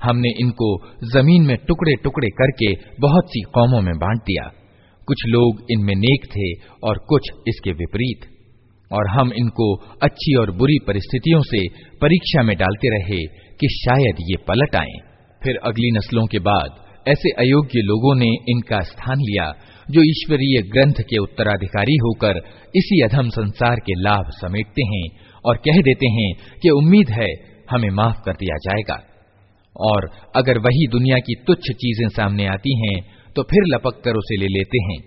हमने इनको जमीन में टुकड़े टुकड़े करके बहुत सी कौमों में बांट दिया कुछ लोग इनमें नेक थे और कुछ इसके विपरीत और हम इनको अच्छी और बुरी परिस्थितियों से परीक्षा में डालते रहे कि शायद ये पलट आए फिर अगली नस्लों के बाद ऐसे अयोग्य लोगों ने इनका स्थान लिया, जो ईश्वरीय ग्रंथ के उत्तराधिकारी होकर इसी अधम संसार के लाभ समेटते हैं और कह देते हैं कि उम्मीद है हमें माफ़ कर दिया जाएगा। और अगर वही दुनिया की तुच्छ चीज़ें सामने आती हैं तो फिर लपक कर उसे ले लेते हैं।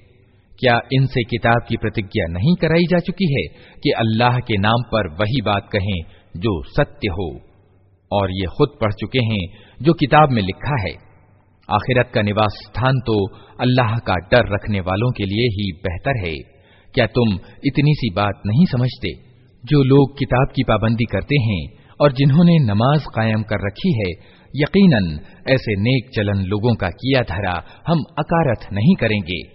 क्या इनसे किताब की प्रतिज्ञा नहीं कराई जा चुकी है कि अल्लाह के नाम पर वही बात कहें जो सत्य हो? और ये खुद पढ़ चुके हैं, जो किताब में लिखा है। आखिरत का निवास स्थान तो अल्लाह का डर रखने वालों के लिए ही बेहतर है। क्या तुम इतनी सी बात नहीं समझते? जो लोग किताब की पाबंदी करते हैं और जिन्होंने नमाज़ कायम कर रखी है, यकीनन ऐसे नेक चलन लोगों का किया धरा हम अकारथ नहीं करेंगे।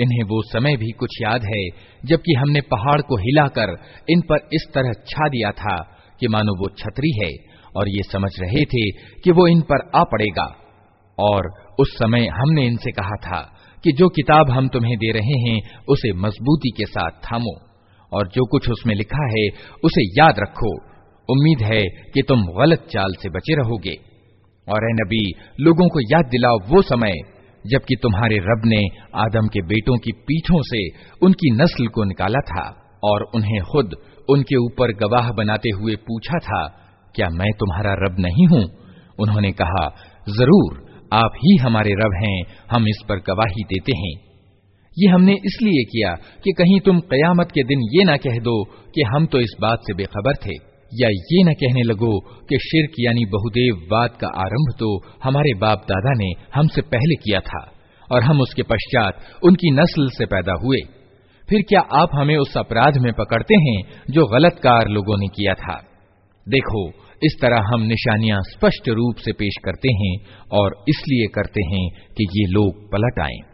इन्हें वो समय भी कुछ याद है, जबकि हमने पहाड़ को हिलाकर इन पर इस तरह छा दिया था कि मानो वो छतरी है, और ये समझ रहे थे कि वो इन पर आ पड़ेगा। और उस समय हमने इनसे कहा था कि जो किताब हम तुम्हें दे रहे हैं, उसे मजबूती के साथ थामो, और जो कुछ उसमें लिखा है, उसे याद रखो। उम्मीद है कि तुम गलत चाल से बचे रहोगे। और ए नबी, लोगों को याद दिलाओ वो समय जबकि तुम्हारे रब ने आदम के बेटों की पीठों से उनकी नस्ल को निकाला था और उन्हें खुद उनके ऊपर गवाह बनाते हुए पूछा था, क्या मैं तुम्हारा रब नहीं हूँ? उन्होंने कहा, ज़रूर, आप ही हमारे रब हैं, हम इस पर गवाही देते हैं। ये हमने इसलिए किया कि कहीं तुम कयामत के दिन ये ना कह दो कि हम तो इस बात से बेखबर थे। या ये न कहने लगो कि शिरक यानी बहुदेव बहुदेववाद का आरंभ तो हमारे बाप दादा ने हमसे पहले किया था, और हम उसके पश्चात उनकी नस्ल से पैदा हुए फिर क्या आप हमें उस अपराध में पकड़ते हैं जो गलत कार लोगों ने किया था देखो, इस तरह हम निशानियाँ स्पष्ट रूप से पेश करते हैं और इसलिए करते हैं कि ये लोग पलट आएँ।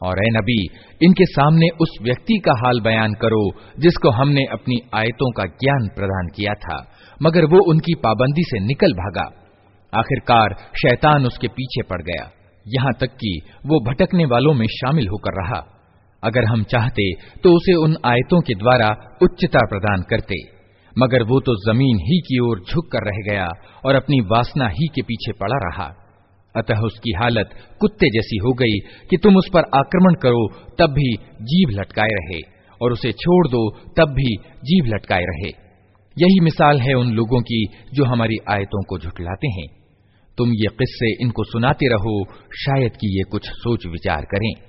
और ए नबी इनके सामने उस व्यक्ति का हाल बयान करो जिसको हमने अपनी आयतों का ज्ञान प्रदान किया था मगर वो उनकी पाबंदी से निकल भागा आखिरकार शैतान उसके पीछे पड़ गया यहाँ तक कि वो भटकने वालों में शामिल होकर रहा अगर हम चाहते तो उसे उन आयतों के द्वारा उच्चता प्रदान करते। मगर वो तो ज़मीन ही की ओर झुक कर रह गया और अपनी वासना ही के पीछे पड़ा रहा। अतः उसकी हालत कुत्ते जैसी हो गई कि तुम उस पर आक्रमण करो, तब भी जीभ लटकाए रहे, और उसे छोड़ दो, तब भी जीभ लटकाए रहे। यही मिसाल है उन लोगों की जो हमारी आयतों को झुटलाते हैं। तुम ये किस्से इनको सुनाते रहो, शायद कि ये कुछ सोच विचार करें।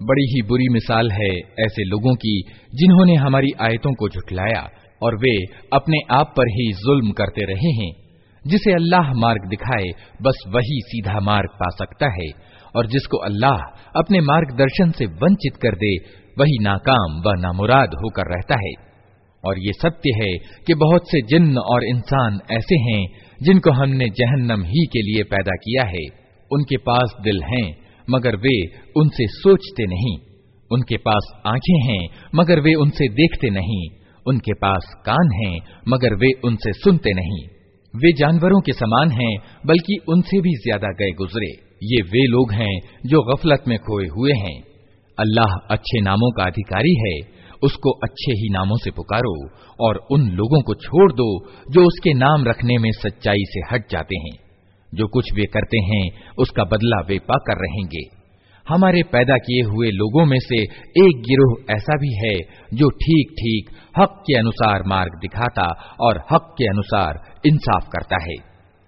बड़ी ही बुरी मिसाल है ऐसे लोगों की जिन्होंने हमारी आयतों को झुटलाया और वे अपने आप पर ही जुल्म करते रहे हैं जिसे अल्लाह मार्ग दिखाए बस वही सीधा मार्ग पा सकता है और जिसको अल्लाह अपने मार्गदर्शन से वंचित कर दे, वही नाकाम व नामुराद होकर रहता है। और ये सत्य है कि बहुत से जिन्न और इंसान ऐसे हैं, जिनको हमने जहन्नम ही के लिए पैदा किया है। उनके पास दिल हैं, मगर वे उनसे सोचते नहीं। उनके पास आँखें हैं, मगर वे उनसे देखते नहीं। उनके पास कान हैं, मगर वे उनसे सुनते नहीं। वे जानवरों के समान हैं, बल्कि उनसे भी ज़्यादा गए गुजरे। ये वे लोग हैं जो गफलत में खोए हुए हैं। अल्लाह अच्छे नामों का अधिकारी है। उसको अच्छे ही नामों से पुकारो और उन लोगों को छोड़ दो जो उसके नाम रखने में सच्चाई से हट जाते हैं। जो कुछ वे करते हैं, उसका बदला वे पाकर रहेंगे। हमारे पैदा किए हुए लोगों में से एक गिरोह ऐसा भी है जो ठीक ठीक हक के अनुसार मार्ग दिखाता और हक के अनुसार इंसाफ करता है।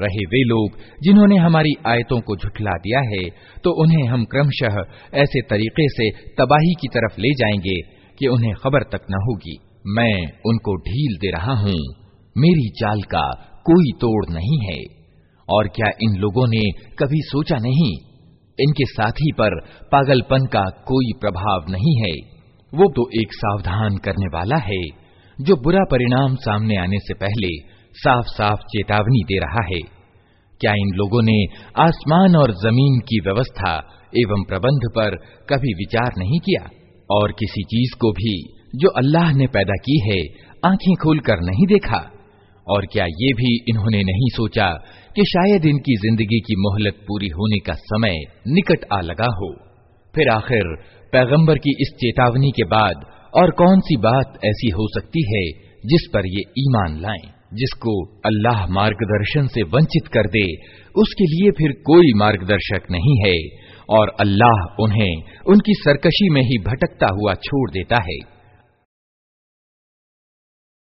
रहे वे लोग जिन्होंने हमारी आयतों को झुठला दिया है तो उन्हें हम क्रमशः ऐसे तरीके से तबाही की तरफ़ ले जाएँगे कि उन्हें खबर तक न होगी। मैं उनको ढील दे रहा हूँ। मेरी चाल का कोई तोड़ नहीं है। और क्या इन लोगों ने कभी सोचा नहीं, इनके साथी पर पागलपन का कोई प्रभाव नहीं है। वो तो एक सावधान करने वाला है, जो बुरा परिणाम सामने आने से पहले साफ़ साफ़ चेतावनी दे रहा है। क्या इन लोगों ने आसमान और ज़मीन की व्यवस्था एवं प्रबंध पर कभी विचार नहीं किया? और किसी चीज़ को भी जो अल्लाह ने पैदा की है, आँखें खोलकर नहीं देखा? और क्या ये भी इन्होंने नहीं सोचा कि शायद इनकी ज़िंदगी की मोहलत पूरी होने का समय निकट आ लगा हो? फिर आखिर पैगंबर की इस चेतावनी के बाद और कौन सी बात ऐसी हो सकती है जिस पर ये ईमान लाएँ? जिसको अल्लाह मार्गदर्शन से वंचित कर दे, उसके लिए फिर कोई मार्गदर्शक नहीं है, और अल्लाह उन्हें उनकी सरकशी में ही भटकता हुआ छोड़ देता है।